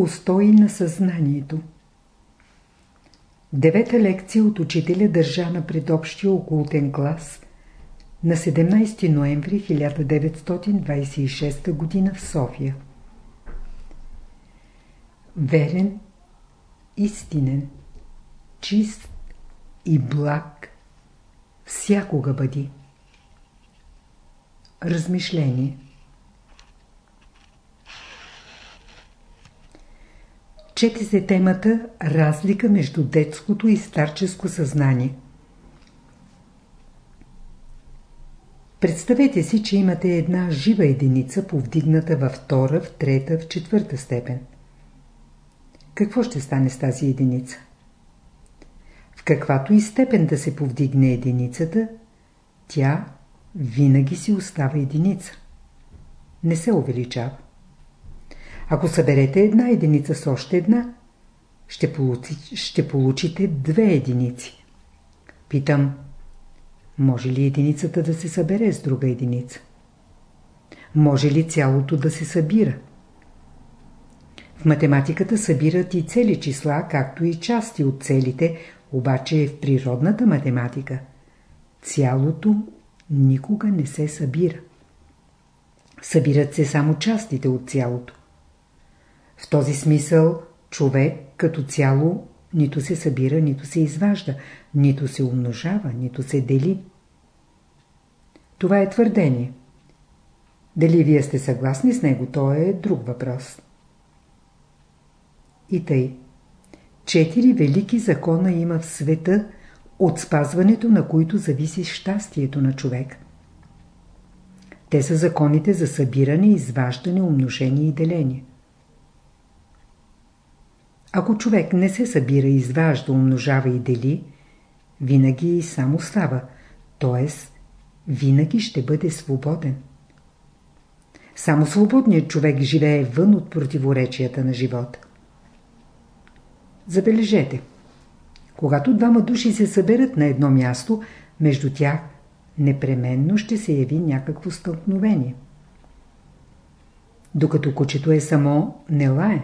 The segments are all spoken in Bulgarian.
Устои на съзнанието Девета лекция от учителя държа на предобщия окултен клас на 17 ноември 1926 г. в София. Верен, истинен, чист и благ всякога бъди. Размишление Чете се темата Разлика между детското и старческо съзнание. Представете си, че имате една жива единица, повдигната във втора, в трета, в четвърта степен. Какво ще стане с тази единица? В каквато и степен да се повдигне единицата, тя винаги си остава единица. Не се увеличава. Ако съберете една единица с още една, ще, получи, ще получите две единици. Питам, може ли единицата да се събере с друга единица? Може ли цялото да се събира? В математиката събират и цели числа, както и части от целите, обаче в природната математика цялото никога не се събира. Събират се само частите от цялото. В този смисъл човек като цяло нито се събира, нито се изважда, нито се умножава, нито се дели. Това е твърдение. Дали вие сте съгласни с него, то е друг въпрос. И тъй. Четири велики закона има в света, от спазването на които зависи щастието на човек. Те са законите за събиране, изваждане, умножение и деление. Ако човек не се събира, изважда, умножава и дели, винаги само става, т.е. винаги ще бъде свободен. Само свободният човек живее вън от противоречията на живота. Забележете, когато двама души се съберат на едно място, между тях непременно ще се яви някакво стълкновение. Докато кучето е само, не лае.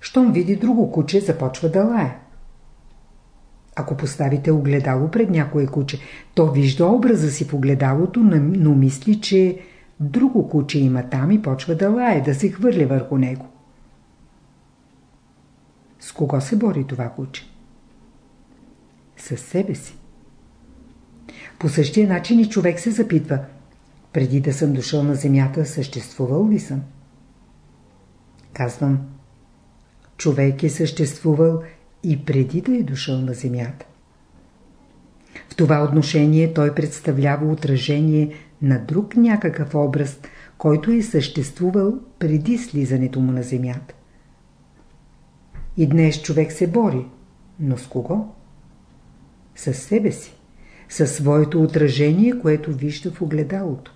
Щом види друго куче, започва да лае. Ако поставите огледало пред някое куче, то вижда образа си в огледалото, но мисли, че друго куче има там и почва да лае, да се хвърли върху него. С кого се бори това куче? С себе си. По същия начин и човек се запитва. Преди да съм дошъл на земята, съществувал ли съм? Казвам, човек е съществувал и преди да е дошъл на земята. В това отношение той представлява отражение на друг някакъв образ, който е съществувал преди слизането му на земята. И днес човек се бори, но с кого? С себе си, със своето отражение, което вижда в огледалото.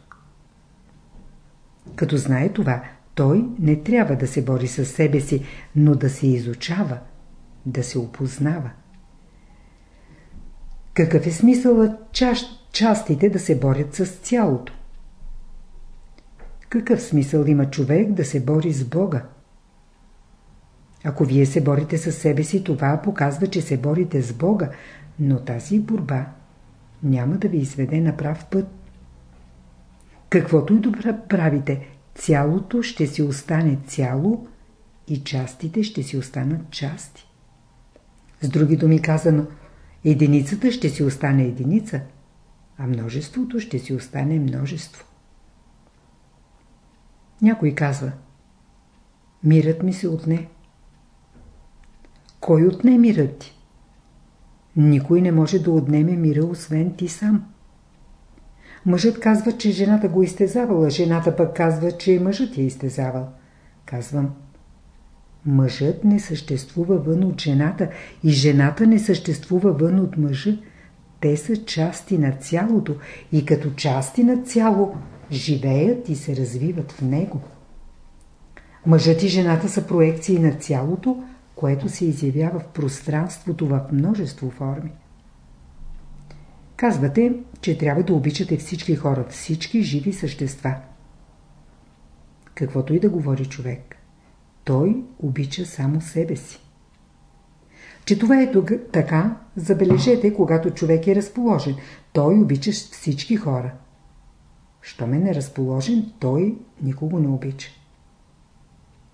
Като знае това, той не трябва да се бори с себе си, но да се изучава, да се опознава. Какъв е смисълът част, частите да се борят с цялото? Какъв смисъл има човек да се бори с Бога? Ако вие се борите с себе си, това показва, че се борите с Бога, но тази борба няма да ви изведе на прав път. Каквото и добре правите, цялото ще си остане цяло и частите ще си останат части. С други думи казано, единицата ще си остане единица, а множеството ще си остане множество. Някой казва, мирът ми се отне. Кой отне мирът ти? Никой не може да отнеме мира, освен ти сам. Мъжът казва, че жената го изтезавала, жената пък казва, че мъжът я изтезавал. Казвам, мъжът не съществува вън от жената и жената не съществува вън от мъжа. Те са части на цялото и като части на цяло живеят и се развиват в него. Мъжът и жената са проекции на цялото, което се изявява в пространството в множество форми. Казвате, че трябва да обичате всички хора, всички живи същества. Каквото и да говори човек. той обича само себе си. Че това е така, забележете, когато човек е разположен. Той обича всички хора. Щом е неразположен, той никого не обича.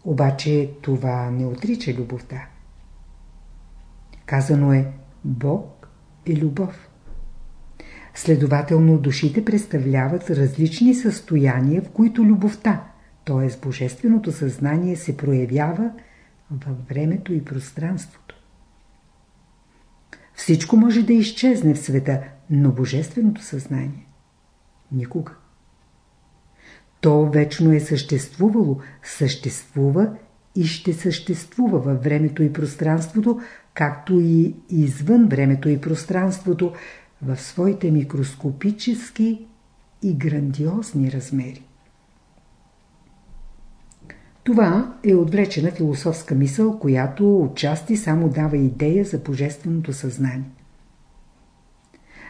Обаче това не отрича любовта. Казано е Бог е любов. Следователно душите представляват различни състояния, в които любовта, т.е. божественото съзнание се проявява във времето и пространството. Всичко може да изчезне в света, но божественото съзнание – никога. То вечно е съществувало, съществува и ще съществува във времето и пространството, както и извън времето и пространството, в своите микроскопически и грандиозни размери. Това е отвлечена философска мисъл, която отчасти само дава идея за божественото съзнание.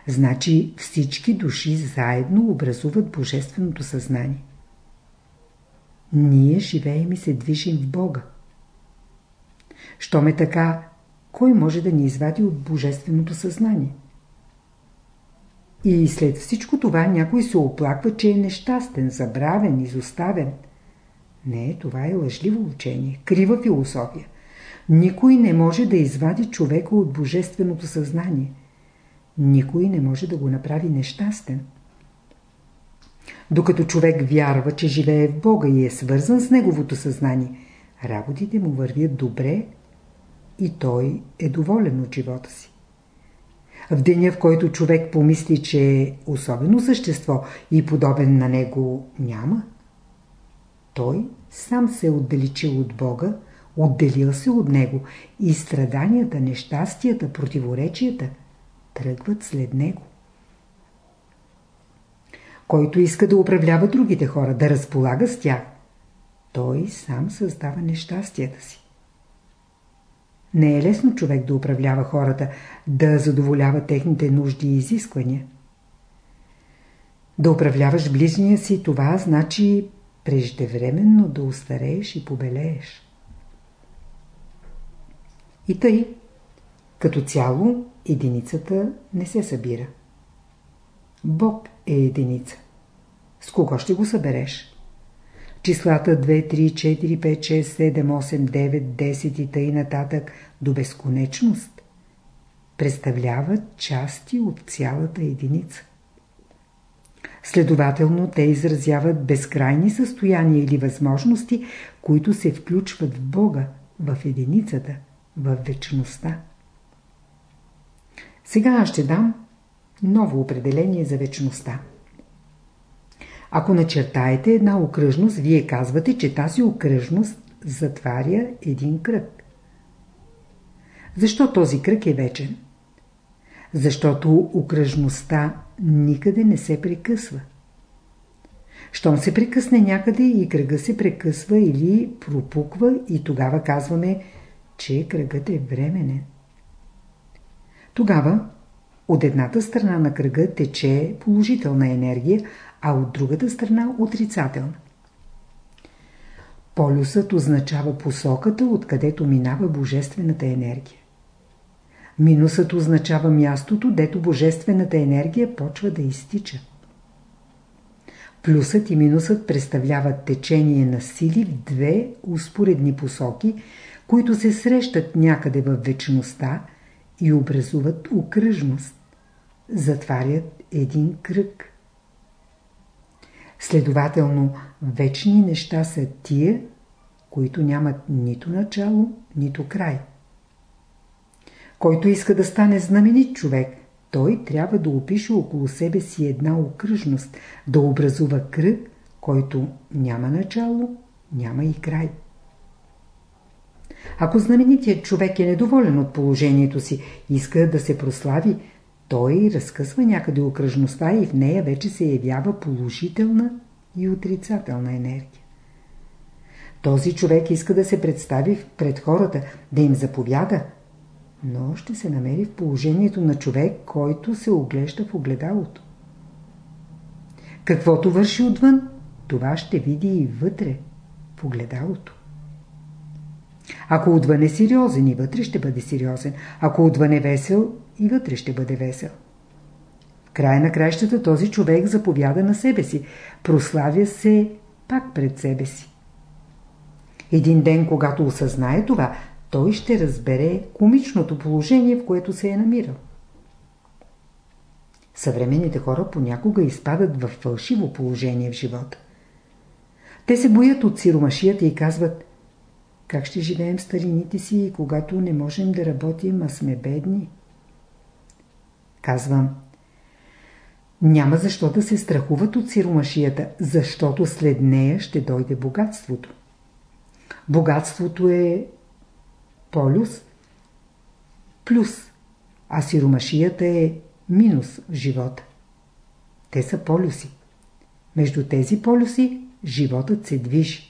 Значи всички души заедно образуват божественото съзнание. Ние живеем и се движим в Бога. Щом е така, кой може да ни извади от божественото съзнание? И след всичко това някой се оплаква, че е нещастен, забравен, изоставен. Не, това е лъжливо учение, крива философия. Никой не може да извади човека от божественото съзнание. Никой не може да го направи нещастен. Докато човек вярва, че живее в Бога и е свързан с Неговото съзнание, работите му вървят добре и той е доволен от живота си. В деня, в който човек помисли, че е особено същество и подобен на него няма, той сам се е отдалечил от Бога, отделил се от него и страданията, нещастията, противоречията тръгват след него. Който иска да управлява другите хора, да разполага с тях, той сам създава нещастията си. Не е лесно човек да управлява хората, да задоволява техните нужди и изисквания. Да управляваш ближния си, това значи преждевременно да устарееш и побелееш. И тъй, като цяло, единицата не се събира. Бог е единица. С кого ще го събереш? Числата 2, 3, 4, 5, 6, 7, 8, 9, 10 и тъй нататък до безконечност представляват части от цялата единица. Следователно, те изразяват безкрайни състояния или възможности, които се включват в Бога, в единицата, в вечността. Сега аз ще дам ново определение за вечността. Ако начертаете една окръжност, вие казвате, че тази окръжност затваря един кръг. Защо този кръг е вечен? Защото окръжността никъде не се прекъсва. Щом се прекъсне някъде и кръга се прекъсва или пропуква и тогава казваме, че кръгът е временен. Тогава от едната страна на кръга тече положителна енергия, а от другата страна отрицателна. Полюсът означава посоката, откъдето минава божествената енергия. Минусът означава мястото, дето божествената енергия почва да изтича. Плюсът и минусът представляват течение на сили в две успоредни посоки, които се срещат някъде в вечността и образуват окръжност. Затварят един кръг. Следователно, вечни неща са тия, които нямат нито начало, нито край. Който иска да стане знаменит човек, той трябва да опише около себе си една окръжност, да образува кръг, който няма начало, няма и край. Ако знаменитият човек е недоволен от положението си, иска да се прослави, той разкъсва някъде окръжността и в нея вече се явява положителна и отрицателна енергия. Този човек иска да се представи пред хората, да им заповяда, но ще се намери в положението на човек, който се оглежда в огледалото. Каквото върши отвън, това ще види и вътре, в огледалото. Ако отвън е сериозен и вътре ще бъде сериозен. Ако отвън е весел и вътре ще бъде весел. В края на краищата този човек заповяда на себе си. Прославя се пак пред себе си. Един ден, когато осъзнае това, той ще разбере комичното положение, в което се е намирал. Съвременните хора понякога изпадат в фалшиво положение в живота. Те се боят от сиромашията и казват как ще живеем старините си, когато не можем да работим, а сме бедни? Казвам, няма защо да се страхуват от сиромашията, защото след нея ще дойде богатството. Богатството е полюс, плюс, а сиромашията е минус в живота. Те са полюси. Между тези полюси животът се движи.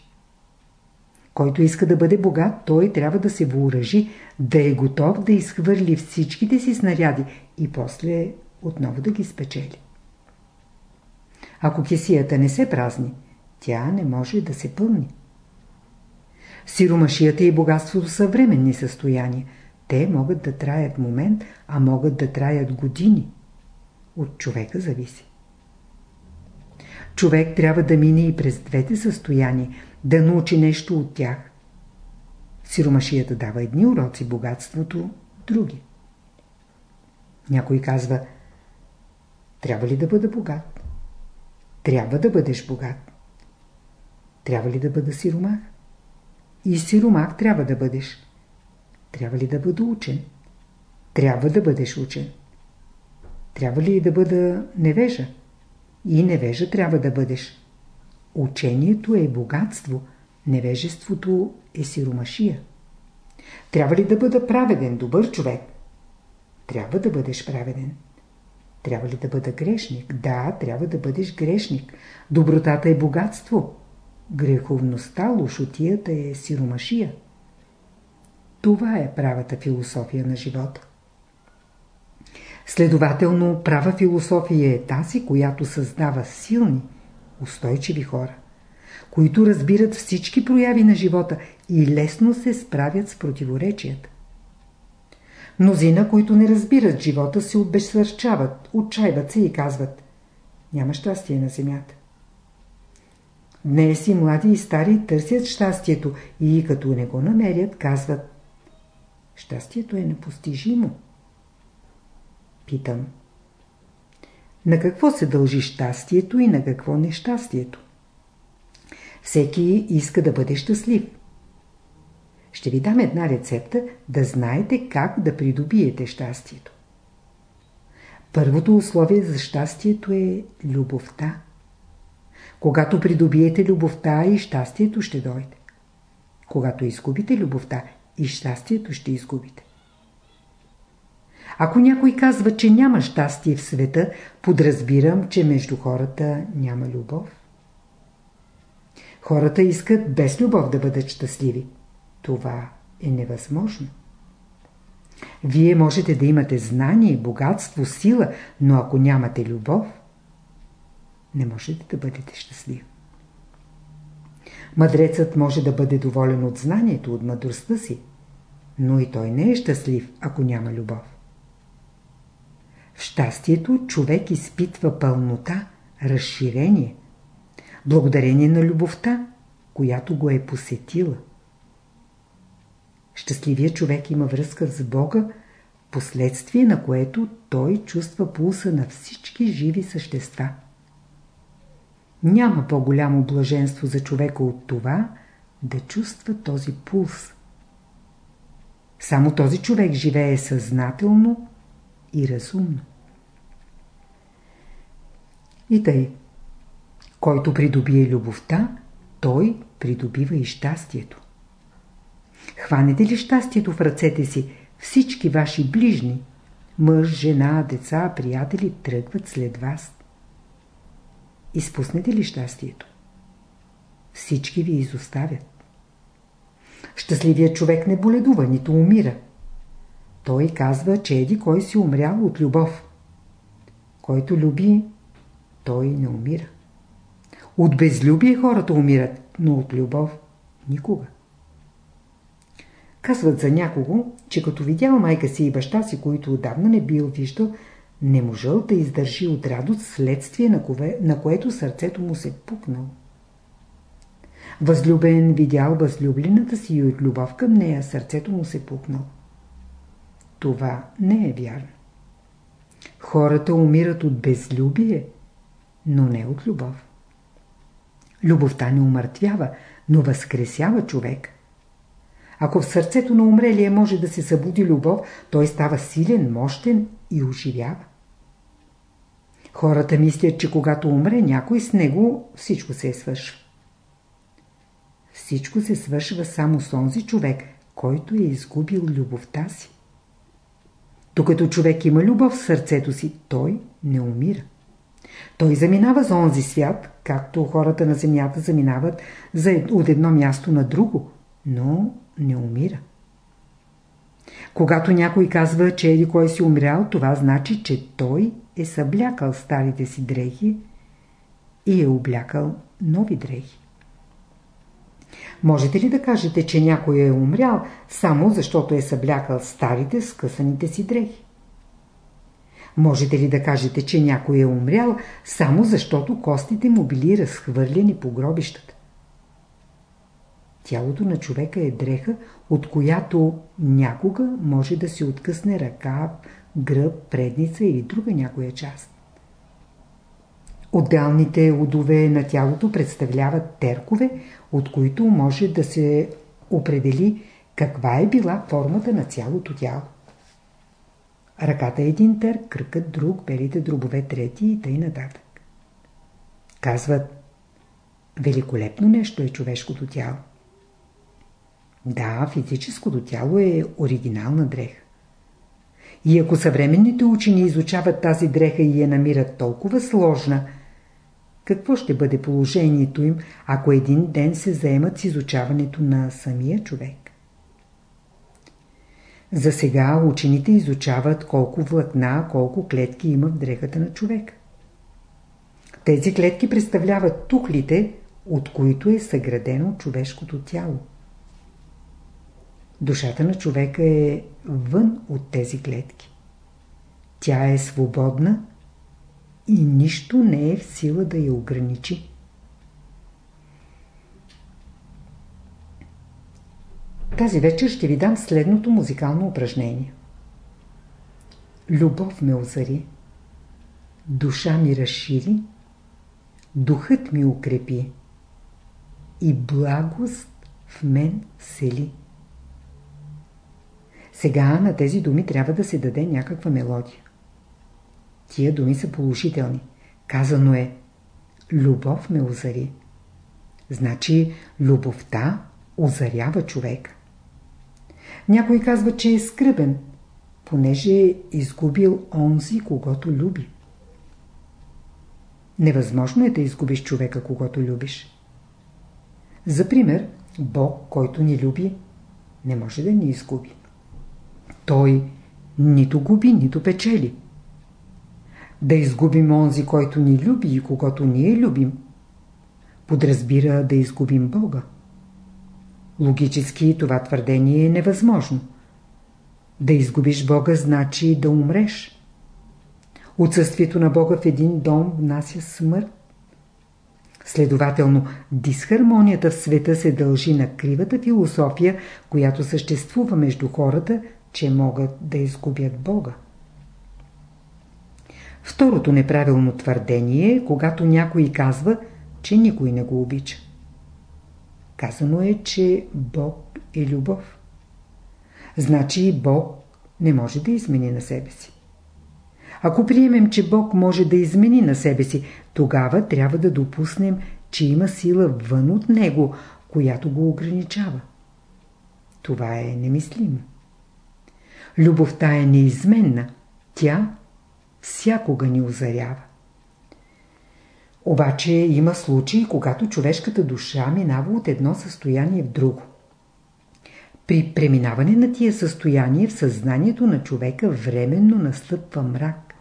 Който иска да бъде богат, той трябва да се въоръжи, да е готов да изхвърли всичките си снаряди и после отново да ги спечели. Ако кесията не се празни, тя не може да се пълни. Сиромашията и богатството са временни състояния. Те могат да траят момент, а могат да траят години. От човека зависи. Човек трябва да мине и през двете състояния, да научи нещо от тях. Сиромашията дава едни уроци, богатството – други. Някой казва, трябва ли да бъда богат? Трябва да бъдеш богат. Трябва ли да бъда сиромах? И сиромах трябва да бъдеш. Трябва ли да бъда учен? Трябва да бъдеш учен. Трябва ли да бъда невежа? И невежа трябва да бъдеш. Учението е богатство, невежеството е сиромашия. Трябва ли да бъда праведен, добър човек? Трябва да бъдеш праведен. Трябва ли да бъда грешник? Да, трябва да бъдеш грешник. Добротата е богатство. Греховността, лошотията е сиромашия. Това е правата философия на живота. Следователно, права философия е тази, която създава силни, устойчиви хора, които разбират всички прояви на живота и лесно се справят с противоречията. Мнозина, които не разбират живота, се обезсърчават, отчаиват се и казват Няма щастие на земята. Днес и млади и стари търсят щастието и като не го намерят, казват Щастието е непостижимо. Питам. На какво се дължи щастието и на какво нещастието? Всеки иска да бъде щастлив. Ще ви дам една рецепта да знаете как да придобиете щастието. Първото условие за щастието е любовта. Когато придобиете любовта и щастието ще дойде. Когато изгубите любовта и щастието ще изгубите. Ако някой казва, че няма щастие в света, подразбирам, че между хората няма любов. Хората искат без любов да бъдат щастливи. Това е невъзможно. Вие можете да имате знание, богатство, сила, но ако нямате любов, не можете да бъдете щастлив. Мъдрецът може да бъде доволен от знанието, от мъдростта си, но и той не е щастлив, ако няма любов. В щастието човек изпитва пълнота, разширение, благодарение на любовта, която го е посетила. Щастливият човек има връзка с Бога, последствие на което той чувства пулса на всички живи същества. Няма по-голямо блаженство за човека от това да чувства този пулс. Само този човек живее съзнателно и разумно. И тъй, който придобие любовта, той придобива и щастието. Хванете ли щастието в ръцете си, всички ваши ближни, мъж, жена, деца, приятели тръгват след вас. Изпуснете ли щастието? Всички ви изоставят. Щастливият човек не боледува, нито умира. Той казва, че еди кой си умрял от любов. Който люби, той не умира. От безлюбие хората умират, но от любов никога. Казват за някого, че като видял майка си и баща си, които отдавна не бил виждал, не можел да издържи от радост следствие, на, кове, на което сърцето му се пукнал. Възлюбен видял възлюблената си и от любов към нея сърцето му се пукнал. Това не е вярно. Хората умират от безлюбие, но не от любов. Любовта не умъртвява, но възкресява човек. Ако в сърцето на умрелия може да се събуди любов, той става силен, мощен и оживява. Хората мислят, че когато умре някой с него, всичко се е свършва. Всичко се свършва само с онзи човек, който е изгубил любовта си. Докато човек има любов в сърцето си, той не умира. Той заминава за онзи свят, както хората на земята заминават от едно място на друго, но не умира. Когато някой казва, че еди кой си умрял, това значи, че той е съблякал старите си дрехи и е облякал нови дрехи. Можете ли да кажете, че някой е умрял, само защото е съблякал старите скъсаните си дрехи? Можете ли да кажете, че някой е умрял, само защото костите му били разхвърлени по гробищата? Тялото на човека е дреха, от която някога може да се откъсне ръка, гръб, предница или друга някоя част. Отделните удове на тялото представляват теркове, от които може да се определи каква е била формата на цялото тяло. Ръката е един търк, кръкът друг, белите дробове трети и тъй нататък. Казват, великолепно нещо е човешкото тяло. Да, физическото тяло е оригинална дреха. И ако съвременните учени изучават тази дреха и я намират толкова сложна, какво ще бъде положението им, ако един ден се заемат с изучаването на самия човек? За сега учените изучават колко влакна, колко клетки има в дрехата на човек. Тези клетки представляват тухлите, от които е съградено човешкото тяло. Душата на човека е вън от тези клетки. Тя е свободна и нищо не е в сила да я ограничи. Тази вечер ще ви дам следното музикално упражнение. Любов ме озари, душа ми разшири, духът ми укрепи и благост в мен сели. Сега на тези думи трябва да се даде някаква мелодия. Тия думи са положителни. Казано е Любов ме озари. Значи любовта озарява човека. Някой казва, че е скръбен, понеже е изгубил онзи, когато люби. Невъзможно е да изгубиш човека, когато любиш. За пример, Бог, който ни люби, не може да ни изгуби. Той нито губи, нито печели. Да изгубим онзи, който ни люби и когато ние любим, подразбира да изгубим Бога. Логически това твърдение е невъзможно. Да изгубиш Бога значи да умреш. Отсъствието на Бога в един дом внася смърт. Следователно, дисхармонията в света се дължи на кривата философия, която съществува между хората, че могат да изгубят Бога. Второто неправилно твърдение е, когато някой казва, че никой не го обича. Казано е, че Бог е любов. Значи Бог не може да измени на себе си. Ако приемем, че Бог може да измени на себе си, тогава трябва да допуснем, че има сила вън от Него, която го ограничава. Това е немислимо. Любовта е неизменна. Тя всякога ни озарява. Обаче има случаи, когато човешката душа минава от едно състояние в друго. При преминаване на тия състояние в съзнанието на човека временно настъпва мрак,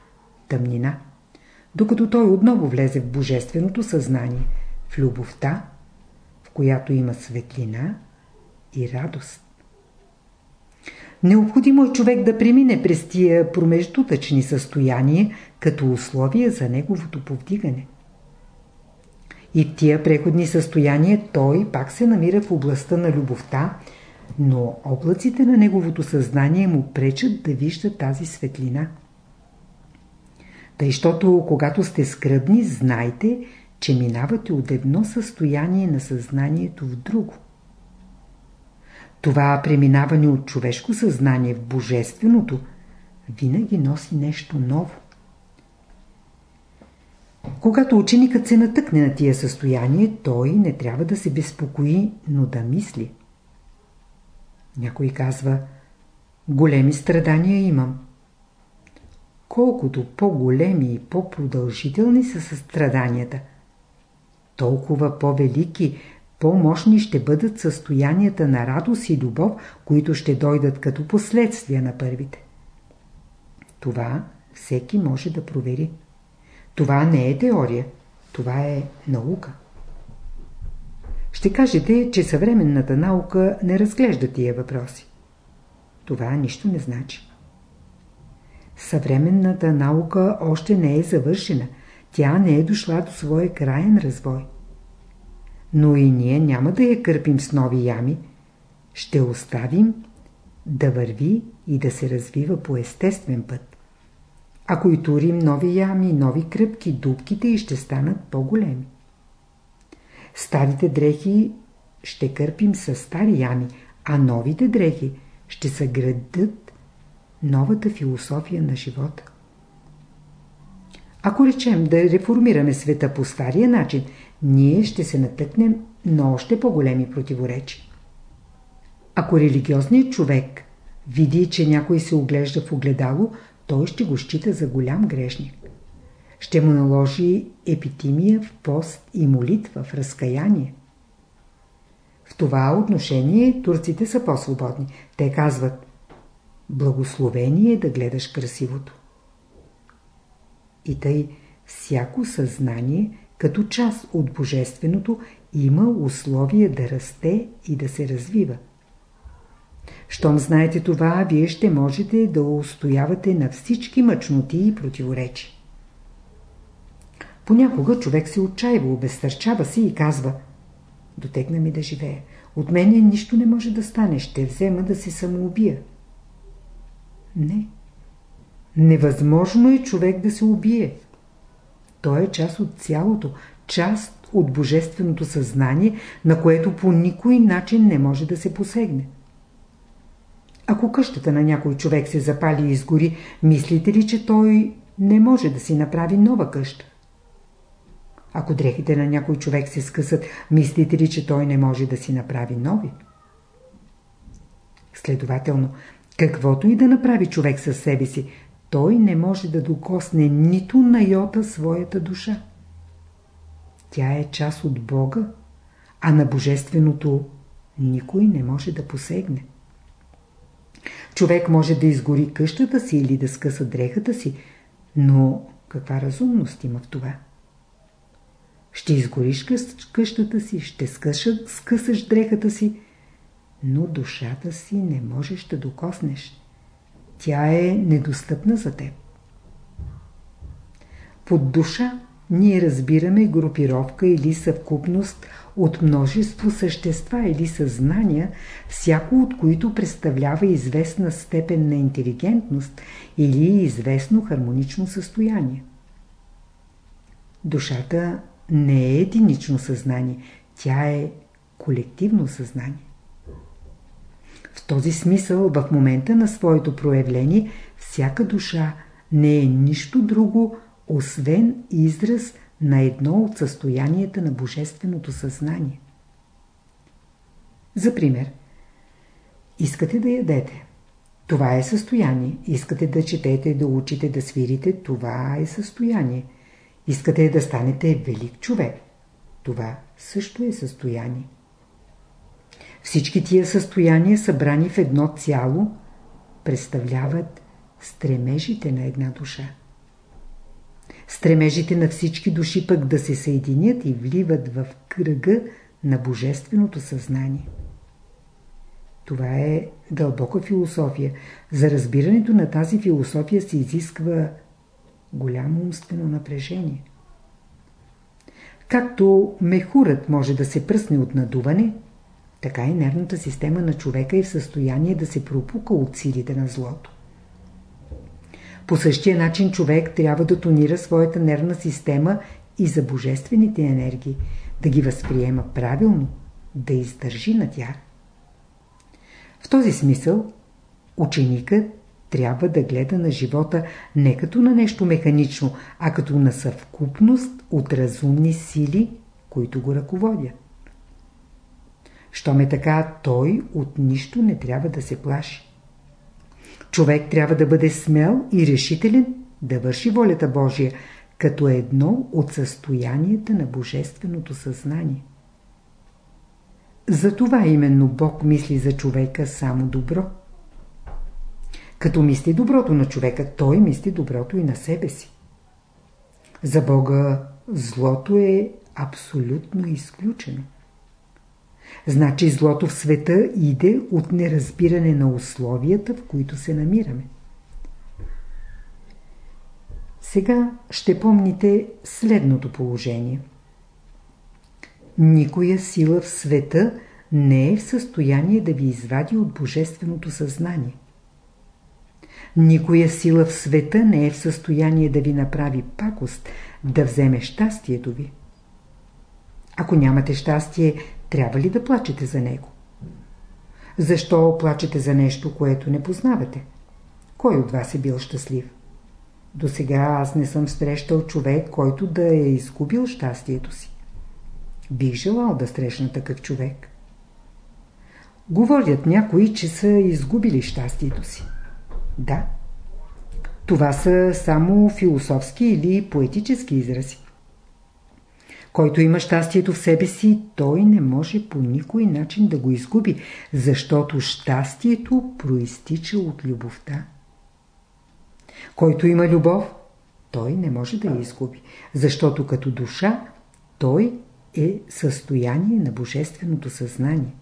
тъмнина, докато той отново влезе в божественото съзнание, в любовта, в която има светлина и радост. необходимо е човек да премине през тия промеждутъчни състояния като условия за неговото повдигане. И в тия преходни състояния той пак се намира в областта на любовта, но облаците на неговото съзнание му пречат да вижда тази светлина. Тъй, защото когато сте скръбни, знайте, че минавате от едно състояние на съзнанието в друго. Това преминаване от човешко съзнание в божественото винаги носи нещо ново. Когато ученикът се натъкне на тия състояние, той не трябва да се безпокои, но да мисли. Някой казва, големи страдания имам. Колкото по-големи и по-продължителни са страданията, толкова по-велики, по-мощни ще бъдат състоянията на радост и любов, които ще дойдат като последствия на първите. Това всеки може да провери. Това не е теория, това е наука. Ще кажете, че съвременната наука не разглежда тия въпроси. Това нищо не значи. Съвременната наука още не е завършена. Тя не е дошла до своя краен развой. Но и ние няма да я кърпим с нови ями. Ще оставим да върви и да се развива по естествен път. Ако и турим нови ями, нови кръпки, дубките и ще станат по-големи. Старите дрехи ще кърпим с стари ями, а новите дрехи ще съградат новата философия на живота. Ако речем да реформираме света по стария начин, ние ще се натъкнем на още по-големи противоречия. Ако религиозният човек види, че някой се оглежда в огледало, той ще го счита за голям грешник. Ще му наложи епитимия в пост и молитва в разкаяние. В това отношение турците са по-свободни. Те казват Благословение е да гледаш красивото. И тъй всяко съзнание, като част от Божественото, има условия да расте и да се развива. Щом знаете това, вие ще можете да устоявате на всички мъчноти и противоречи. Понякога човек се отчаива, обезтърчава си и казва Дотегна ми да живея. От мене нищо не може да стане. Ще взема да се самоубия. Не. Невъзможно е човек да се убие. Той е част от цялото, част от божественото съзнание, на което по никой начин не може да се посегне. Ако къщата на някой човек се запали и изгори, мислите ли, че той не може да си направи нова къща? Ако дрехите на някой човек се скъсат, мислите ли, че той не може да си направи нови? Следователно, каквото и да направи човек със себе си, той не може да докосне нито на йота своята душа. Тя е част от Бога, а на Божественото никой не може да посегне. Човек може да изгори къщата си или да скъса дрехата си, но каква разумност има в това? Ще изгориш къщата си, ще скъсаш, скъсаш дрехата си, но душата си не можеш да докоснеш. Тя е недостъпна за теб. Под душа ние разбираме групировка или съвкупност от множество същества или съзнания, всяко от които представлява известна степен на интелигентност или известно хармонично състояние. Душата не е единично съзнание, тя е колективно съзнание. В този смисъл, в момента на своето проявление, всяка душа не е нищо друго, освен израз на едно от състоянията на Божественото съзнание. За пример, искате да ядете. Това е състояние. Искате да четете, да учите, да свирите. Това е състояние. Искате да станете велик човек. Това също е състояние. Всички тия състояния, събрани в едно цяло, представляват стремежите на една душа. Стремежите на всички души пък да се съединят и вливат в кръга на Божественото съзнание. Това е дълбока философия. За разбирането на тази философия се изисква голямо умствено напрежение. Както мехурът може да се пръсне от надуване, така и нервната система на човека е в състояние да се пропука от силите на злото. По същия начин човек трябва да тонира своята нервна система и за божествените енергии, да ги възприема правилно, да издържи на тях. В този смисъл ученикът трябва да гледа на живота не като на нещо механично, а като на съвкупност от разумни сили, които го ръководят. Щом е така, той от нищо не трябва да се плаши. Човек трябва да бъде смел и решителен да върши волята Божия, като едно от състоянията на Божественото съзнание. Затова именно Бог мисли за човека само добро. Като мисли доброто на човека, той мисли доброто и на себе си. За Бога злото е абсолютно изключено. Значи злото в света иде от неразбиране на условията, в които се намираме. Сега ще помните следното положение. Никоя сила в света не е в състояние да ви извади от божественото съзнание. Никоя сила в света не е в състояние да ви направи пакост, да вземе щастието ви. Ако нямате щастие, трябва ли да плачете за него? Защо плачете за нещо, което не познавате? Кой от вас е бил щастлив? До сега аз не съм срещал човек, който да е изгубил щастието си. Бих желал да срещна такъв човек. Говорят някои, че са изгубили щастието си. Да. Това са само философски или поетически изрази. Който има щастието в себе си, той не може по никой начин да го изгуби, защото щастието проистича от любовта. Който има любов, той не може да я изгуби, защото като душа той е състояние на божественото съзнание.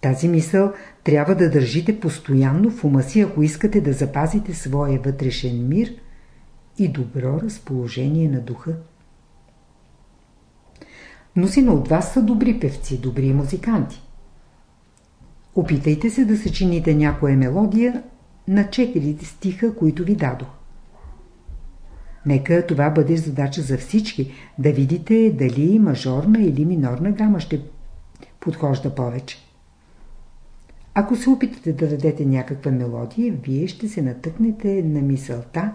Тази мисъл трябва да държите постоянно в ума си, ако искате да запазите своя вътрешен мир и добро разположение на духа. Мнозина от вас са добри певци, добри музиканти. Опитайте се да съчините някоя мелодия на четирите стиха, които ви дадох. Нека това бъде задача за всички, да видите дали мажорна или минорна гама ще подхожда повече. Ако се опитате да дадете някаква мелодия, вие ще се натъкнете на мисълта,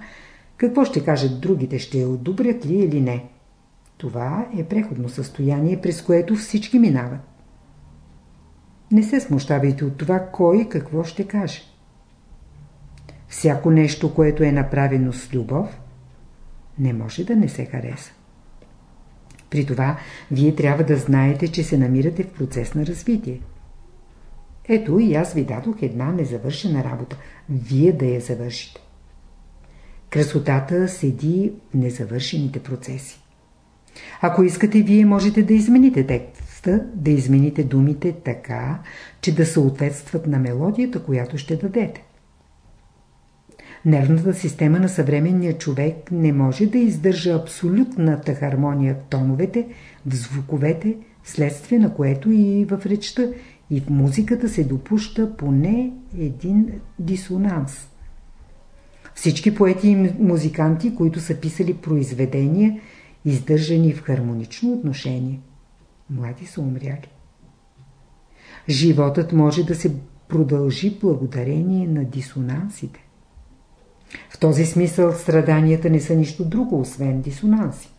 какво ще кажат другите, ще я одобрят ли или не. Това е преходно състояние, през което всички минават. Не се смущавайте от това, кой какво ще каже. Всяко нещо, което е направено с любов, не може да не се хареса. При това, вие трябва да знаете, че се намирате в процес на развитие. Ето и аз ви дадох една незавършена работа. Вие да я завършите. Красотата седи в незавършените процеси. Ако искате, вие можете да измените текста, да измените думите така, че да съответстват на мелодията, която ще дадете. Нервната система на съвременния човек не може да издържа абсолютната хармония в тоновете, в звуковете, следствие на което и в речта, и в музиката се допуща поне един дисонанс. Всички поети и музиканти, които са писали произведения, издържани в хармонично отношение, млади са умряли. Животът може да се продължи благодарение на дисонансите. В този смисъл страданията не са нищо друго, освен дисонанси.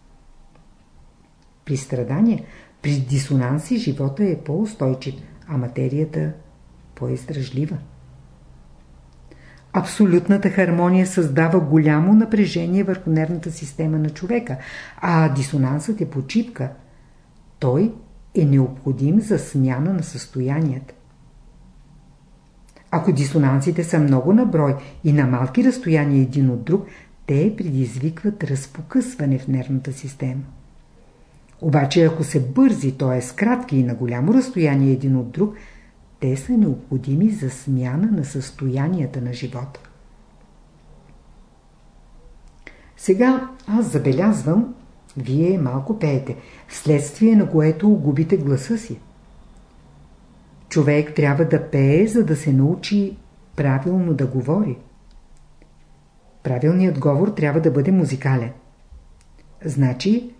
При страдания, при дисонанси живота е по-устойчив, а материята по-издръжлива. Абсолютната хармония създава голямо напрежение върху нервната система на човека, а дисонансът е почивка. Той е необходим за смяна на състоянията. Ако дисонансите са много на брой и на малки разстояния един от друг, те предизвикват разпокъсване в нервната система. Обаче ако се бързи, т.е. кратки и на голямо разстояние един от друг, те са необходими за смяна на състоянията на живота. Сега аз забелязвам, вие малко пеете, вследствие на което губите гласа си. Човек трябва да пее, за да се научи правилно да говори. Правилният говор трябва да бъде музикален. Значи,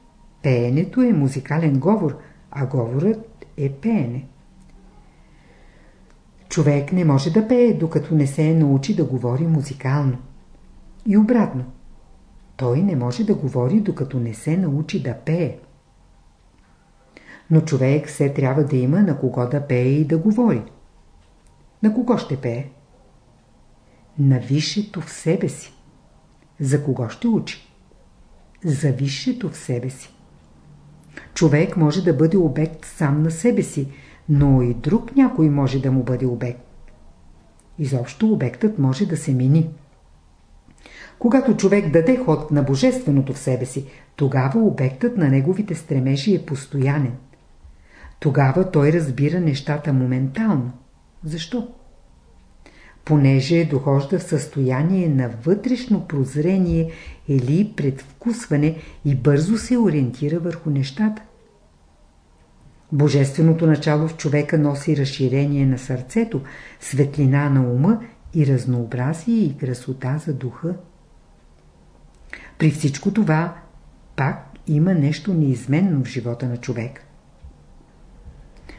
пеенето е музикален говор, а говорът е пеене. Човек не може да пее, докато не се научи да говори музикално. И обратно. Той не може да говори, докато не се научи да пее. Но човек все трябва да има на кого да пее и да говори. На кого ще пее? На висшето в себе си. За кого ще учи? За висшето в себе си. Човек може да бъде обект сам на себе си, но и друг някой може да му бъде обект. Изобщо обектът може да се мини. Когато човек даде ход на божественото в себе си, тогава обектът на неговите стремежи е постоянен. Тогава той разбира нещата моментално. Защо? Понеже дохожда в състояние на вътрешно прозрение или предвкусване и бързо се ориентира върху нещата. Божественото начало в човека носи разширение на сърцето, светлина на ума и разнообразие и красота за духа. При всичко това пак има нещо неизменно в живота на човек.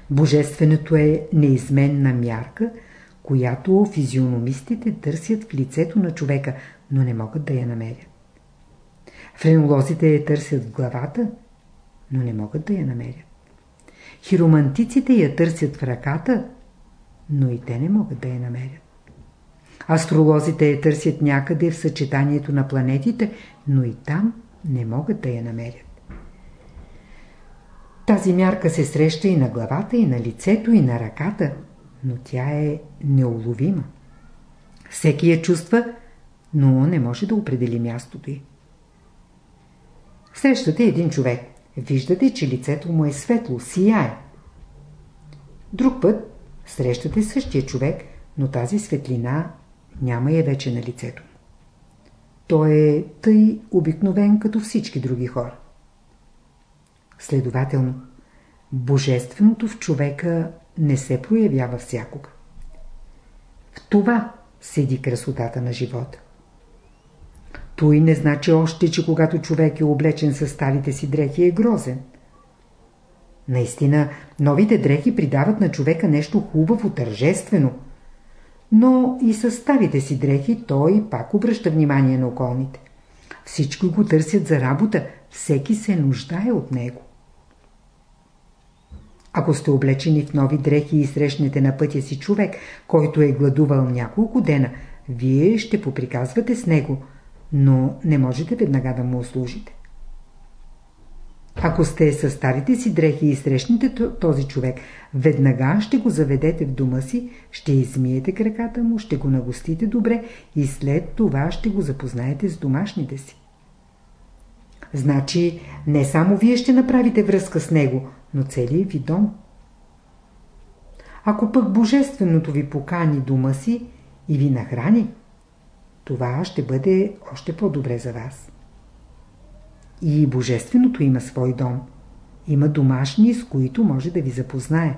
Божественото е неизменна мярка, която физиономистите търсят в лицето на човека, но не могат да я намерят. Френолозите я търсят в главата, но не могат да я намерят. Хиромантиците я търсят в ръката, но и те не могат да я намерят. Астролозите я търсят някъде в съчетанието на планетите, но и там не могат да я намерят. Тази мярка се среща и на главата, и на лицето, и на ръката, но тя е неуловима. Всеки я чувства, но не може да определи мястото й. Срещате един човек. Виждате, че лицето му е светло, сияе. Друг път срещате същия човек, но тази светлина няма я вече на лицето. Той е тъй обикновен като всички други хора. Следователно, божественото в човека не се проявява всякога. В това седи красотата на живота. Той не значи още, че когато човек е облечен със старите си дрехи е грозен. Наистина, новите дрехи придават на човека нещо хубаво, тържествено. Но и със старите си дрехи той пак обръща внимание на околните. Всички го търсят за работа, всеки се нуждае от него. Ако сте облечени в нови дрехи и срещнете на пътя си човек, който е гладувал няколко дена, вие ще поприказвате с него, но не можете веднага да му услужите. Ако сте със старите си дрехи и срещнете този човек, веднага ще го заведете в дома си, ще измиете краката му, ще го нагостите добре и след това ще го запознаете с домашните си. Значи не само вие ще направите връзка с него, но целият ви дом. Ако пък Божественото ви покани дома си и ви нахрани, това ще бъде още по-добре за вас. И Божественото има свой дом. Има домашни, с които може да ви запознае.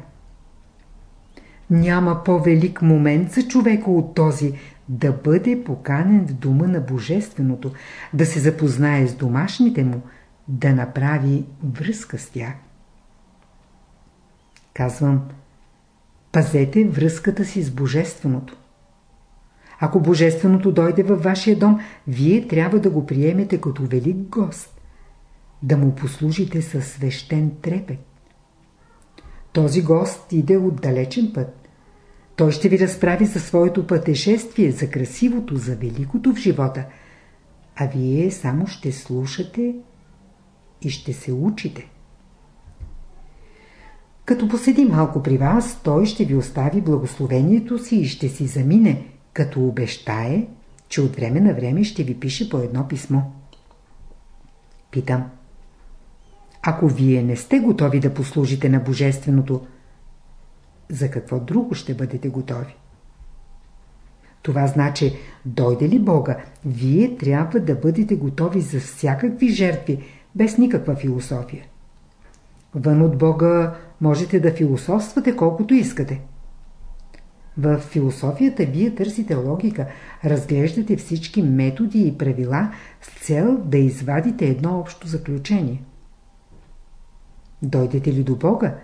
Няма по-велик момент за човека от този да бъде поканен в дома на Божественото, да се запознае с домашните му, да направи връзка с тях. Казвам, пазете връзката си с Божественото. Ако Божественото дойде във вашия дом, вие трябва да го приемете като велик гост, да му послужите със свещен трепет. Този гост иде от далечен път. Той ще ви разправи за своето пътешествие, за красивото, за великото в живота, а вие само ще слушате и ще се учите. Като поседи малко при вас, той ще ви остави благословението си и ще си замине, като обещае, че от време на време ще ви пише по едно писмо. Питам. Ако вие не сте готови да послужите на Божественото, за какво друго ще бъдете готови. Това значи, дойде ли Бога, вие трябва да бъдете готови за всякакви жертви, без никаква философия. Вън от Бога можете да философствате колкото искате. В философията вие търсите логика, разглеждате всички методи и правила с цел да извадите едно общо заключение. Дойдете ли до Бога,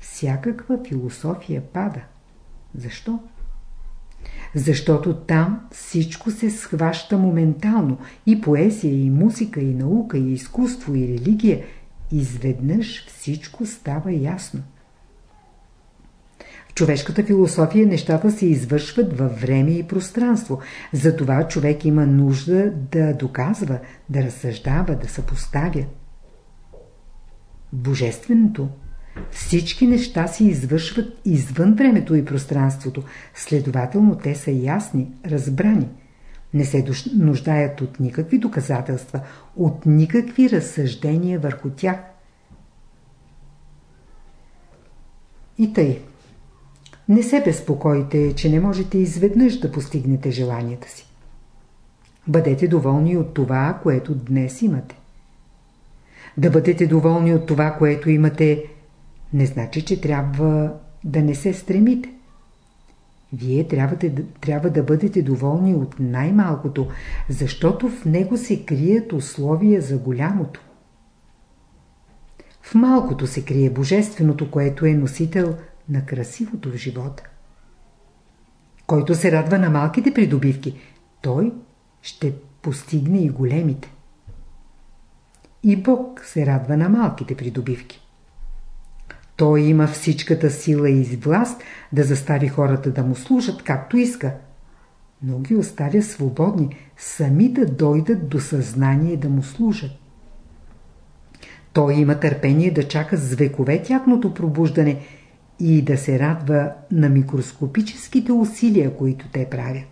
всякаква философия пада. Защо? Защото там всичко се схваща моментално. И поезия, и музика, и наука, и изкуство, и религия. Изведнъж всичко става ясно. Човешката философия нещата се извършват във време и пространство. Затова човек има нужда да доказва, да разсъждава, да съпоставя. Божественото всички неща се извършват извън времето и пространството, следователно те са ясни, разбрани. Не се нуждаят от никакви доказателства, от никакви разсъждения върху тях. И тъй. Не се безпокойте, че не можете изведнъж да постигнете желанията си. Бъдете доволни от това, което днес имате. Да бъдете доволни от това, което имате, не значи, че трябва да не се стремите. Вие трябва да, трябва да бъдете доволни от най-малкото, защото в него се крият условия за голямото. В малкото се крие божественото, което е носител на красивото в живота. Който се радва на малките придобивки, той ще постигне и големите. И Бог се радва на малките придобивки. Той има всичката сила и власт да застави хората да му служат както иска, но ги оставя свободни, сами да дойдат до съзнание да му служат. Той има търпение да чака с векове тяхното пробуждане и да се радва на микроскопическите усилия, които те правят.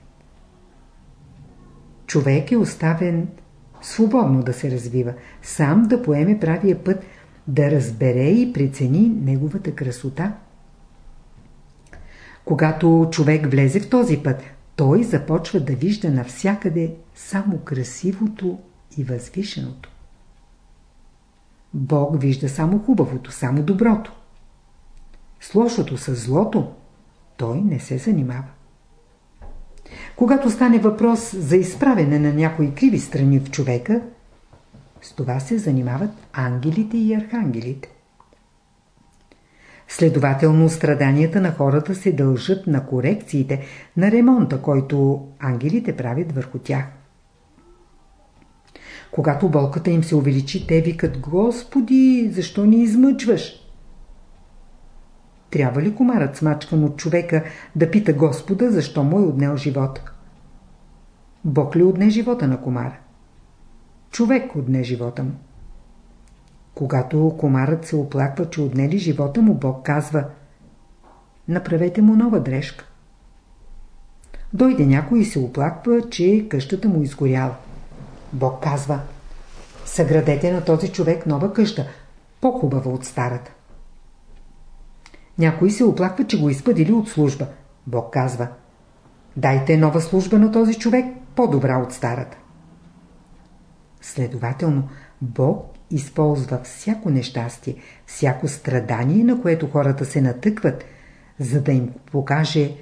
Човек е оставен свободно да се развива, сам да поеме правия път, да разбере и прецени неговата красота. Когато човек влезе в този път, той започва да вижда навсякъде само красивото и възвишеното. Бог вижда само хубавото, само доброто. С лошото, с злото, той не се занимава. Когато стане въпрос за изправене на някои криви страни в човека, с това се занимават ангелите и архангелите. Следователно, страданията на хората се дължат на корекциите, на ремонта, който ангелите правят върху тях. Когато болката им се увеличи, те викат Господи, защо ни измъчваш? Трябва ли комарът смачкан от човека да пита Господа, защо му е отнел живота? Бог ли отне живота на комара? Човек отне живота му. Когато комарът се оплаква, че отнели живота му, Бог казва Направете му нова дрежка. Дойде някой и се оплаква, че къщата му изгоряла. Бог казва Съградете на този човек нова къща, по-хубава от старата. Някой се оплаква, че го изпъдили от служба. Бог казва Дайте нова служба на този човек, по-добра от старата. Следователно, Бог използва всяко нещастие, всяко страдание, на което хората се натъкват, за да им покаже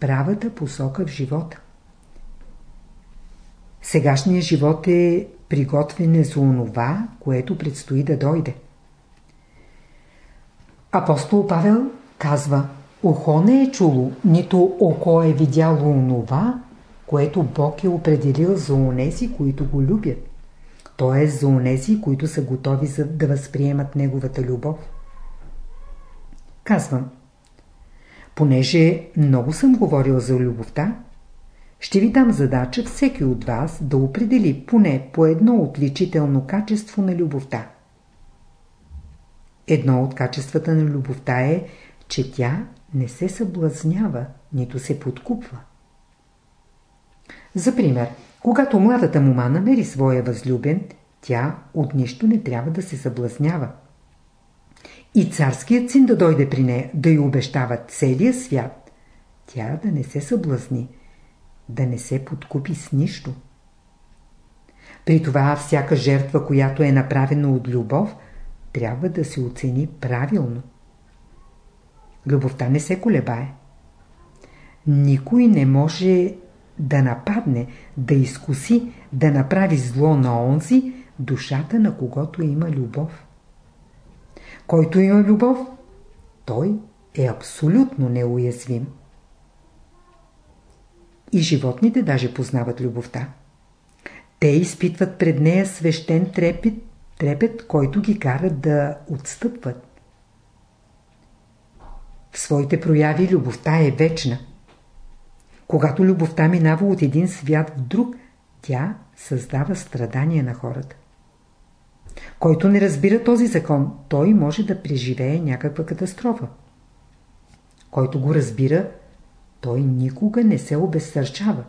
правата посока в живота. Сегашният живот е приготвене за онова, което предстои да дойде. Апостол Павел казва Ухо не е чуло, нито око е видяло онова, което Бог е определил за онези, които го любят т.е. за онези, които са готови за да възприемат неговата любов. Казвам, понеже много съм говорил за любовта, ще ви дам задача всеки от вас да определи поне по едно отличително качество на любовта. Едно от качествата на любовта е, че тя не се съблазнява, нито се подкупва. За пример, когато младата мума намери своя възлюбен, тя от нищо не трябва да се съблазнява. и царският син да дойде при нея, да й обещава целия свят, тя да не се съблазни, да не се подкупи с нищо. При това всяка жертва, която е направена от любов, трябва да се оцени правилно. Любовта не се колебае. Никой не може да нападне, да изкуси, да направи зло на онзи, душата на когото има любов. Който има любов, той е абсолютно неуязвим. И животните даже познават любовта. Те изпитват пред нея свещен трепет, трепет, който ги кара да отстъпват. В своите прояви любовта е вечна. Когато любовта минава от един свят в друг, тя създава страдания на хората. Който не разбира този закон, той може да преживее някаква катастрофа. Който го разбира, той никога не се обезсърчава.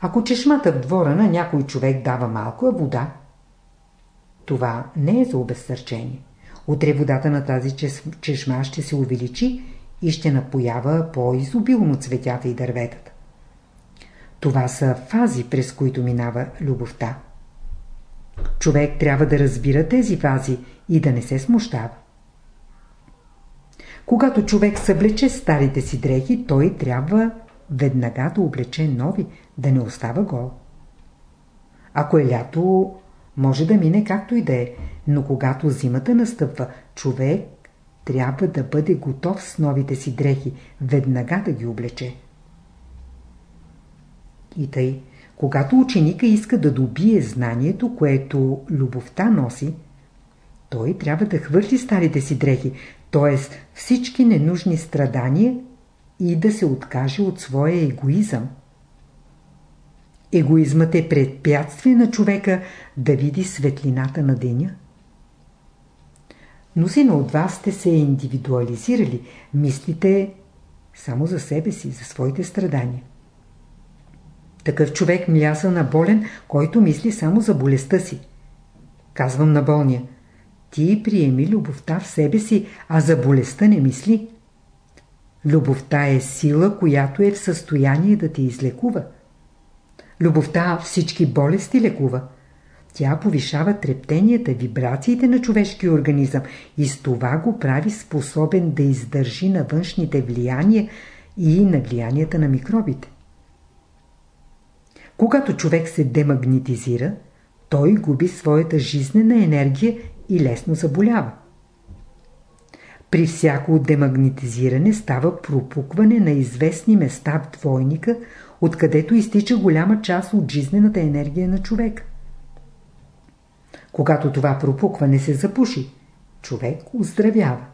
Ако чешмата в двора на някой човек дава малко вода, това не е за обезсърчение. Утре водата на тази чешма ще се увеличи и ще напоява по-изобилно цветята и дърветата. Това са фази, през които минава любовта. Човек трябва да разбира тези фази и да не се смущава. Когато човек съблече старите си дрехи, той трябва веднага да облече нови, да не остава гол. Ако е лято, може да мине както и да е, но когато зимата настъпва, човек трябва да бъде готов с новите си дрехи, веднага да ги облече. И тъй, когато ученика иска да добие знанието, което любовта носи, той трябва да хвърли старите си дрехи, т.е. всички ненужни страдания и да се откаже от своя егоизъм. Егоизмът е предпятствие на човека да види светлината на деня. Мнозина от вас сте се индивидуализирали, мислите само за себе си, за своите страдания. Такъв човек мляса на болен, който мисли само за болестта си. Казвам на болния, ти приеми любовта в себе си, а за болестта не мисли. Любовта е сила, която е в състояние да те излекува. Любовта всички болести лекува. Тя повишава трептенията, вибрациите на човешкия организъм и с това го прави способен да издържи на външните влияния и на влиянията на микробите. Когато човек се демагнетизира, той губи своята жизнена енергия и лесно заболява. При всяко демагнетизиране става пропукване на известни места в двойника, откъдето изтича голяма част от жизнената енергия на човек. Когато това пропукване се запуши, човек оздравява.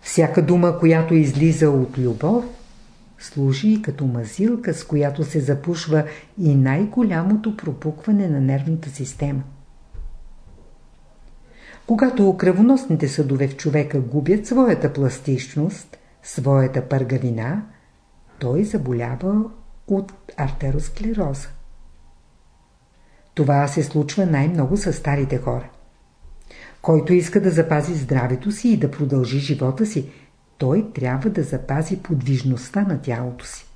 Всяка дума, която излиза от любов, служи като мазилка, с която се запушва и най-голямото пропукване на нервната система. Когато кръвоносните съдове в човека губят своята пластичност, своята пъргавина, той заболява от артеросклероза. Това се случва най-много с старите хора. Който иска да запази здравето си и да продължи живота си, той трябва да запази подвижността на тялото си.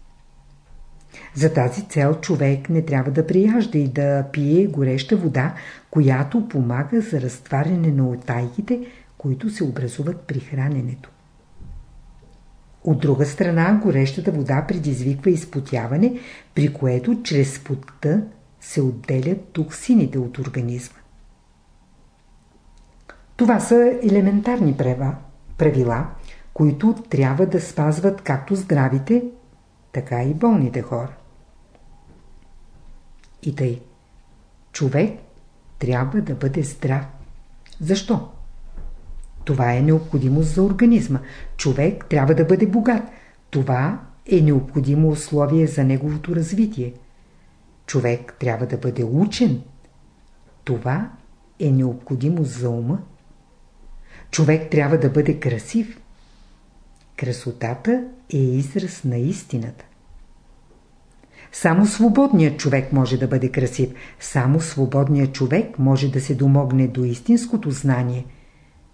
За тази цел човек не трябва да прияжда и да пие гореща вода, която помага за разтваряне на отайките, които се образуват при храненето. От друга страна, горещата вода предизвиква изпотяване, при което чрез потта се отделят токсините от организма. Това са елементарни правила, които трябва да спазват както здравите, така и болните хора. И тъй. Човек трябва да бъде здрав. Защо? Това е необходимост за организма. Човек трябва да бъде богат. Това е необходимо условие за неговото развитие. Човек трябва да бъде учен. Това е необходимост за ума. Човек трябва да бъде красив. Красотата е израз на истината. Само свободният човек може да бъде красив. Само свободният човек може да се домогне до истинското знание,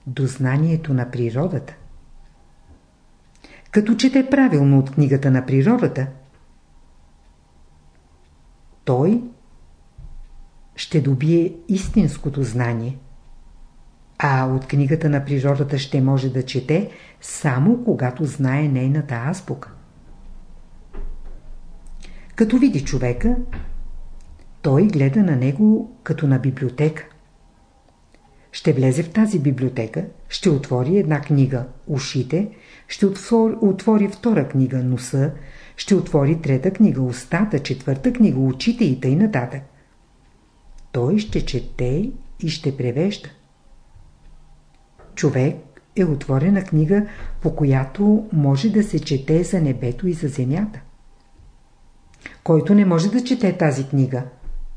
до знанието на природата. Като чете правилно от книгата на природата, той ще добие истинското знание. А от книгата на природата ще може да чете само когато знае нейната азбука. Като види човека, той гледа на него като на библиотека. Ще влезе в тази библиотека, ще отвори една книга ушите, ще отвори, втора книга носа, ще отвори трета книга устата, четвърта книга очите и тъй нататък. Той ще чете и ще превежда. Човек е отворена книга, по която може да се чете за небето и за земята. Който не може да чете тази книга,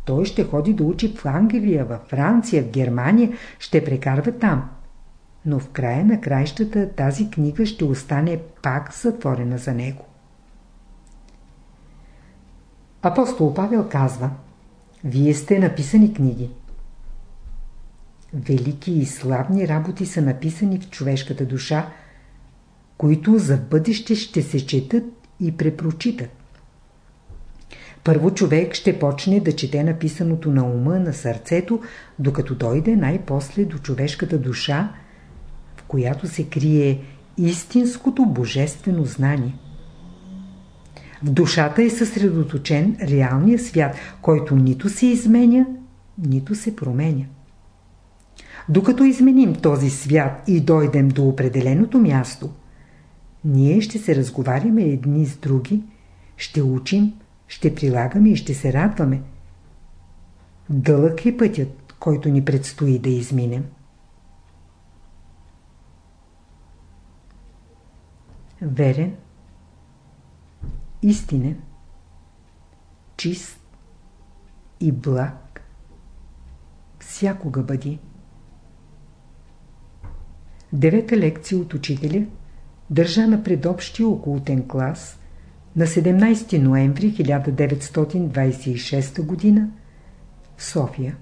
той ще ходи да учи в Англия, във Франция, в Германия, ще прекарва там. Но в края на краищата тази книга ще остане пак затворена за него. Апостол Павел казва Вие сте написани книги. Велики и славни работи са написани в човешката душа, които за бъдеще ще се четат и препрочитат. Първо човек ще почне да чете написаното на ума, на сърцето, докато дойде най-после до човешката душа, в която се крие истинското божествено знание. В душата е съсредоточен реалния свят, който нито се изменя, нито се променя. Докато изменим този свят и дойдем до определеното място, ние ще се разговаряме едни с други, ще учим, ще прилагаме и ще се радваме. Дълъг е пътят, който ни предстои да изминем. Верен, истинен, чист и благ всякога бъди. Девета лекция от учителя държа на предобщия окултен клас на 17 ноември 1926 г. в София.